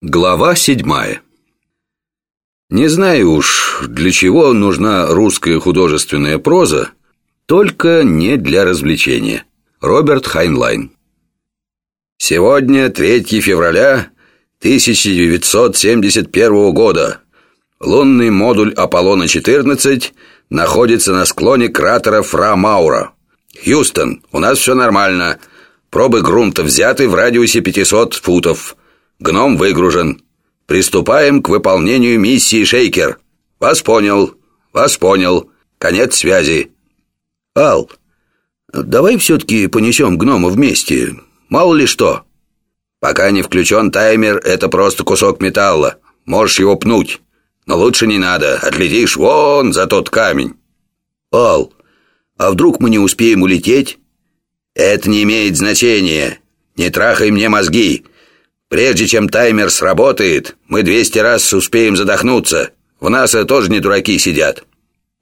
Глава седьмая Не знаю уж, для чего нужна русская художественная проза, только не для развлечения. Роберт Хайнлайн Сегодня 3 февраля 1971 года. Лунный модуль Аполлона-14 находится на склоне кратера Фра Маура. Хьюстон, у нас все нормально. Пробы грунта взяты в радиусе 500 футов. Гном выгружен. Приступаем к выполнению миссии Шейкер. Вас понял. Вас понял. Конец связи. Ал, давай все-таки понесем гнома вместе. Мало ли что. Пока не включен таймер, это просто кусок металла. Можешь его пнуть. Но лучше не надо. Отлетишь вон за тот камень. Ал, а вдруг мы не успеем улететь? Это не имеет значения. Не трахай мне мозги. Прежде чем таймер сработает, мы 200 раз успеем задохнуться. В НАСА тоже не дураки сидят.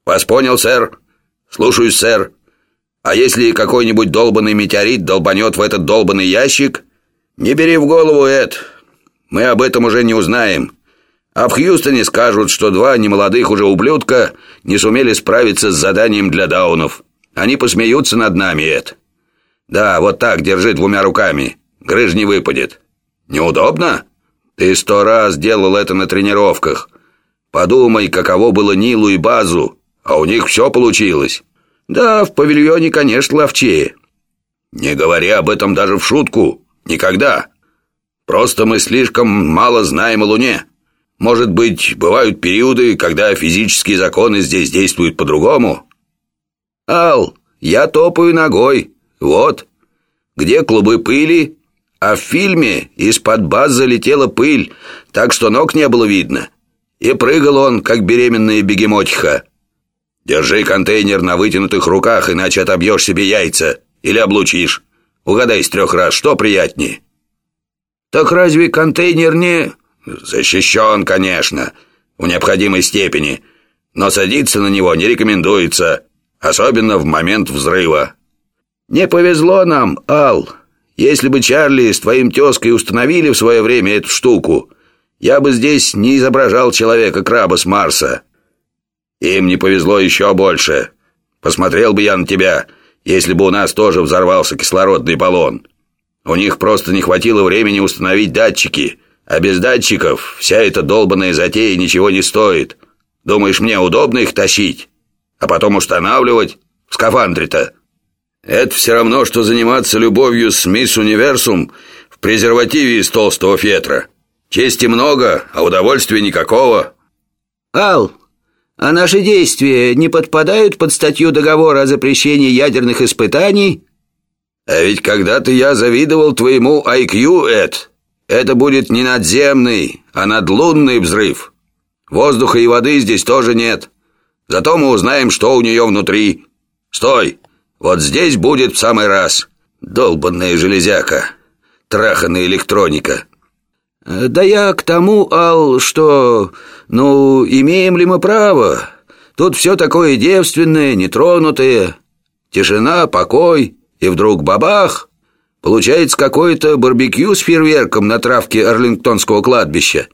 Вас понял, сэр? Слушаюсь, сэр. А если какой-нибудь долбанный метеорит долбанет в этот долбанный ящик, не бери в голову, Эд. Мы об этом уже не узнаем. А в Хьюстоне скажут, что два немолодых уже ублюдка не сумели справиться с заданием для даунов. Они посмеются над нами, Эд. Да, вот так, держи двумя руками. Грыж не выпадет. Неудобно? Ты сто раз делал это на тренировках. Подумай, каково было Нилу и Базу, а у них все получилось. Да, в павильоне, конечно, ловчее. Не говори об этом даже в шутку. Никогда. Просто мы слишком мало знаем о Луне. Может быть, бывают периоды, когда физические законы здесь действуют по-другому? Ал, я топаю ногой. Вот. Где клубы пыли, а в фильме из-под баз залетела пыль, так что ног не было видно. И прыгал он, как беременная бегемотиха. Держи контейнер на вытянутых руках, иначе отобьешь себе яйца или облучишь. Угадай с трех раз, что приятнее. Так разве контейнер не... Защищен, конечно, в необходимой степени, но садиться на него не рекомендуется, особенно в момент взрыва. Не повезло нам, Ал. Если бы Чарли с твоим тезкой установили в свое время эту штуку, я бы здесь не изображал человека-краба с Марса. Им не повезло еще больше. Посмотрел бы я на тебя, если бы у нас тоже взорвался кислородный баллон. У них просто не хватило времени установить датчики, а без датчиков вся эта долбанная затея ничего не стоит. Думаешь, мне удобно их тащить? А потом устанавливать? В скафандре-то?» Это все равно, что заниматься любовью с мисс Универсум в презервативе из толстого фетра. Чести много, а удовольствия никакого. Ал, а наши действия не подпадают под статью договора о запрещении ядерных испытаний? А ведь когда-то я завидовал твоему IQ, Эд. Это будет не надземный, а надлунный взрыв. Воздуха и воды здесь тоже нет. Зато мы узнаем, что у нее внутри. Стой! Вот здесь будет в самый раз. Долбанная железяка. Траханная электроника. Да я к тому, Ал, что... Ну, имеем ли мы право? Тут все такое девственное, нетронутое. Тишина, покой. И вдруг бабах! Получается какое-то барбекю с фейерверком на травке Арлингтонского кладбища.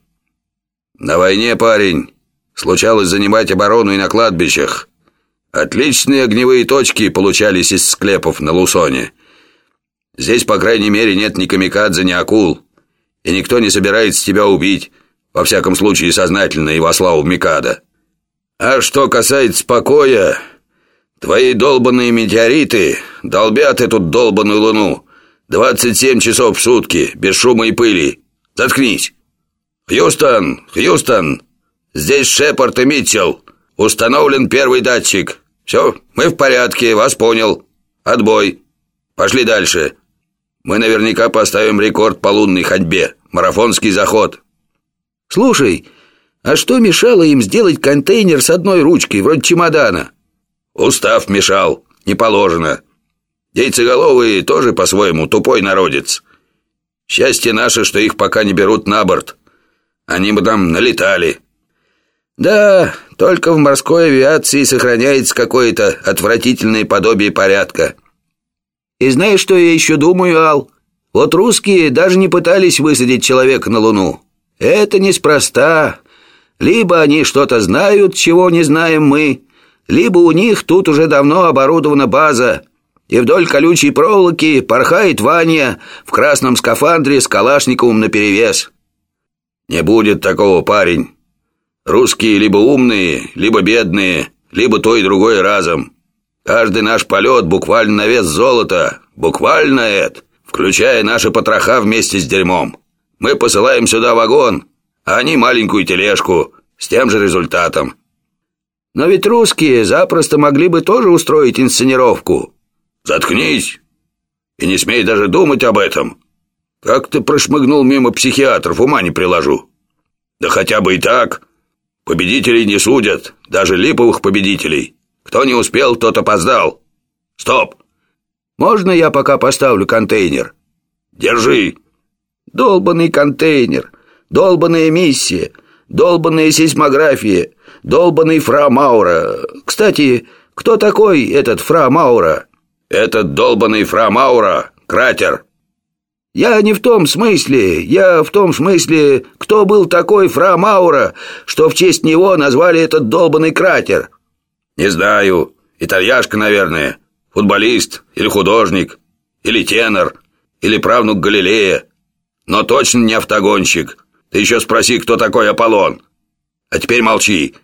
На войне, парень, случалось занимать оборону и на кладбищах. Отличные огневые точки получались из склепов на Лусоне. Здесь, по крайней мере, нет ни камикадзе, ни акул. И никто не собирается тебя убить, во всяком случае сознательно и во славу Микада. А что касается покоя, твои долбанные метеориты долбят эту долбанную луну 27 часов в сутки, без шума и пыли. Заткнись. Хьюстон, Хьюстон, здесь Шепард и Митчелл. Установлен первый датчик. «Все, мы в порядке, вас понял. Отбой. Пошли дальше. Мы наверняка поставим рекорд по лунной ходьбе. Марафонский заход». «Слушай, а что мешало им сделать контейнер с одной ручкой, вроде чемодана?» «Устав мешал. Не положено. Яйцеголовые тоже по-своему тупой народец. Счастье наше, что их пока не берут на борт. Они бы там налетали». Да, только в морской авиации сохраняется какое-то отвратительное подобие порядка. И знаешь, что я еще думаю, Ал? Вот русские даже не пытались высадить человека на Луну. Это неспроста. Либо они что-то знают, чего не знаем мы, либо у них тут уже давно оборудована база, и вдоль колючей проволоки порхает Ваня в красном скафандре с Калашниковым наперевес. Не будет такого, парень. Русские либо умные, либо бедные, либо то и другое разом. Каждый наш полет буквально на вес золота, буквально это, включая наши потроха вместе с дерьмом. Мы посылаем сюда вагон, а они маленькую тележку, с тем же результатом. Но ведь русские запросто могли бы тоже устроить инсценировку. Заткнись и не смей даже думать об этом. Как ты прошмыгнул мимо психиатров, ума не приложу. Да хотя бы и так. Победителей не судят, даже липовых победителей. Кто не успел, тот опоздал. Стоп. Можно я пока поставлю контейнер? Держи. Долбанный контейнер, долбанная миссия, долбанная сейсмография, долбанный Фра Маура. Кстати, кто такой этот Фра Маура? Этот долбанный Фра Маура — кратер. Я не в том смысле, я в том смысле, кто был такой Фра Маура, что в честь него назвали этот долбанный кратер. Не знаю, итальяшка, наверное, футболист или художник, или тенор, или правнук Галилея. Но точно не автогонщик. Ты еще спроси, кто такой Аполлон. А теперь молчи.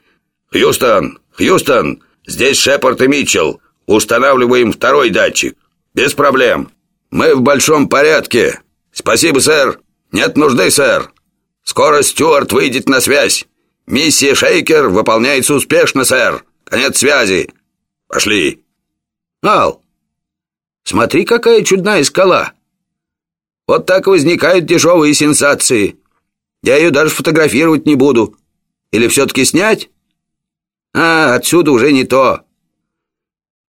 Хьюстон, Хьюстон, здесь Шепард и Митчелл. Устанавливаем второй датчик. Без проблем. Мы в большом порядке. Спасибо, сэр. Нет нужды, сэр. Скоро Стюарт выйдет на связь. Миссия Шейкер выполняется успешно, сэр. Конец связи. Пошли. Ал, смотри, какая чудная скала. Вот так возникают дешевые сенсации. Я ее даже фотографировать не буду. Или все-таки снять? А, отсюда уже не то.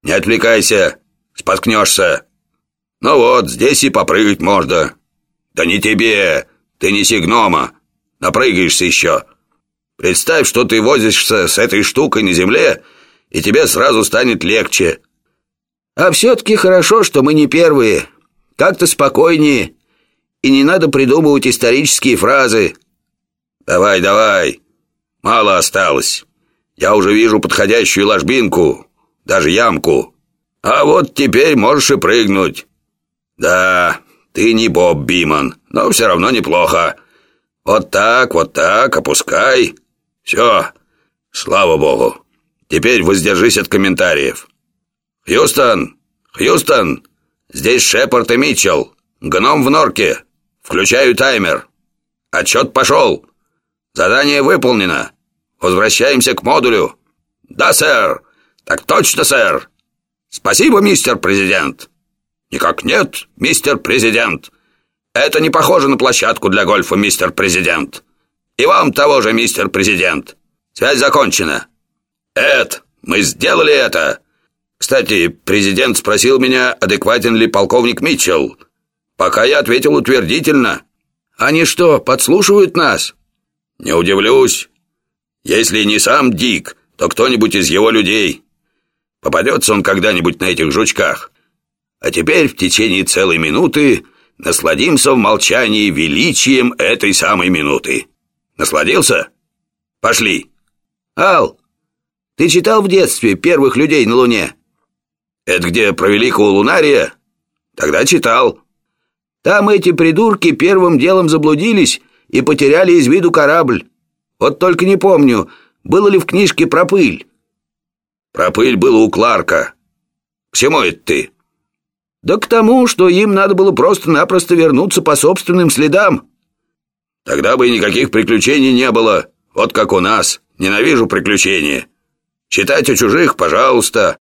Не отвлекайся, споткнешься. Ну вот, здесь и попрыгать можно. Да не тебе, ты не сигнома. Напрыгаешься еще. Представь, что ты возишься с этой штукой на земле, и тебе сразу станет легче. А все-таки хорошо, что мы не первые. Как-то спокойнее и не надо придумывать исторические фразы. Давай, давай. Мало осталось. Я уже вижу подходящую ложбинку, даже ямку. А вот теперь можешь и прыгнуть. Да, ты не Боб Биман, но все равно неплохо. Вот так, вот так, опускай. Все, слава богу. Теперь воздержись от комментариев. Хьюстон, Хьюстон, здесь Шепард и Митчелл. Гном в норке. Включаю таймер. Отчет пошел. Задание выполнено. Возвращаемся к модулю. Да, сэр. Так точно, сэр. Спасибо, мистер президент. Никак нет, мистер президент. Это не похоже на площадку для гольфа, мистер президент. И вам того же, мистер президент. Связь закончена. Эд, мы сделали это. Кстати, президент спросил меня, адекватен ли полковник Митчелл. Пока я ответил утвердительно. Они что, подслушивают нас? Не удивлюсь. Если не сам Дик, то кто-нибудь из его людей. Попадется он когда-нибудь на этих жучках. А теперь в течение целой минуты насладимся в молчании величием этой самой минуты. Насладился? Пошли. Ал, ты читал в детстве первых людей на Луне? Это где про великого лунария? Тогда читал. Там эти придурки первым делом заблудились и потеряли из виду корабль. Вот только не помню, было ли в книжке про пыль. Про пыль было у Кларка. К чему это ты? Да к тому, что им надо было просто-напросто вернуться по собственным следам. Тогда бы никаких приключений не было. Вот как у нас. Ненавижу приключения. Читать о чужих, пожалуйста.